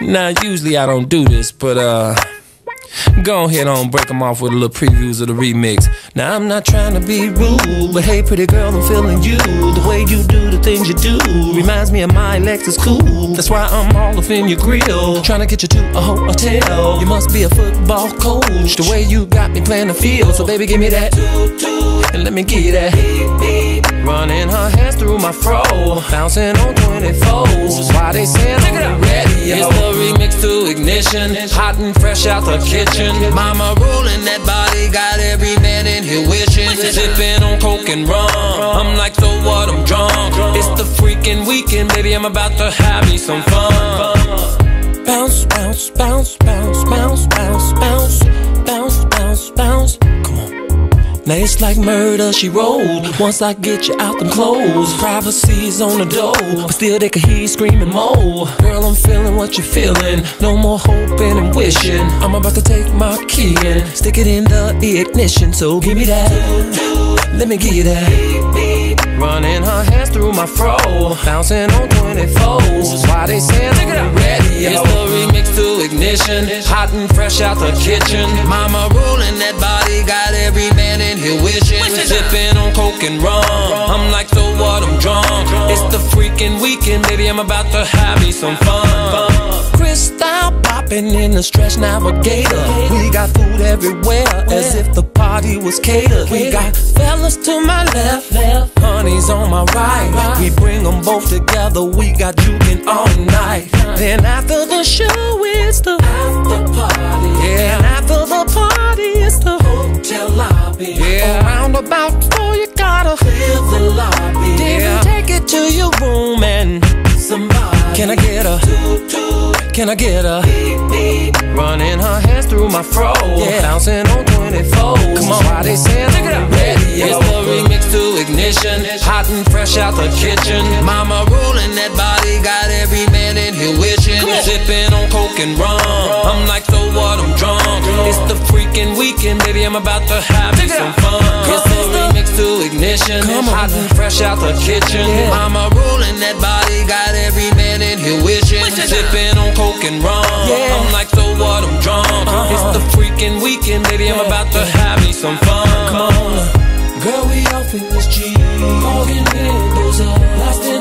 Now, usually I don't do this, but uh. Go ahead on, break them off with a little previews of the remix. Now I'm not trying to be rude, but hey, pretty girl, I'm feeling you. The way you do the things you do reminds me of my Lexus cool. That's why I'm all up in your grill, trying to get you to a hotel. You must be a football coach, the way you got me playing the field. So baby, give me that, and let me give you that. Running her hands through my fro, bouncing on 24s. Why they saying on the to hot and fresh out the kitchen. Mama rolling that body, got every man in here wishing. Sipping on coke and rum. I'm like, so what? I'm drunk. It's the freaking weekend, baby. I'm about to have me some fun. Bounce, bounce, bounce, bounce, bounce, Now it's like murder, she rolled. Once I get you out them clothes, privacy's on the door, but still they can hear you screaming more. Girl, I'm feeling what you're feeling. No more hoping and wishing. I'm about to take my key and stick it in the ignition. So give me that. Let me give you that. Running her hands through my fro, bouncing on 24s. Why they saying look at radio? It's the remix to ignition, hot and fresh out the kitchen. Mama rolling that body, got every man in here wishing. Sipping on coke and rum. I'm like, so what? I'm drunk. It's the freaking weekend, baby. I'm about to have me some fun. Cristal popping in the stretch navigator. We got food everywhere, as if the party was catered. We got fellas to my left, honey's on my right. We bring them both together. We got juking all night. Then after the show, it's the after party. Yeah, and after the party, it's the hotel lobby. Yeah, around about four, you gotta clear the lobby. Then take it to your room and somebody. Can I get a? Can I get a? Running her hands through my fro, yeah. bouncing on 24. Fresh out the kitchen. Mama rolling that body, got every man in here wishing. Sipping on coke and rum. I'm like, so what? I'm drunk. It's the freaking weekend, baby. I'm about to have me some fun. It's the remix to ignition, hot and fresh out the kitchen. Mama rolling that body, got every man in here wishing. Sipping on coke and rum. I'm like, so what? I'm drunk. It's the freaking weekend, baby. I'm about to have me some fun. Girl, we off in this dream, Morgan windows up, blasting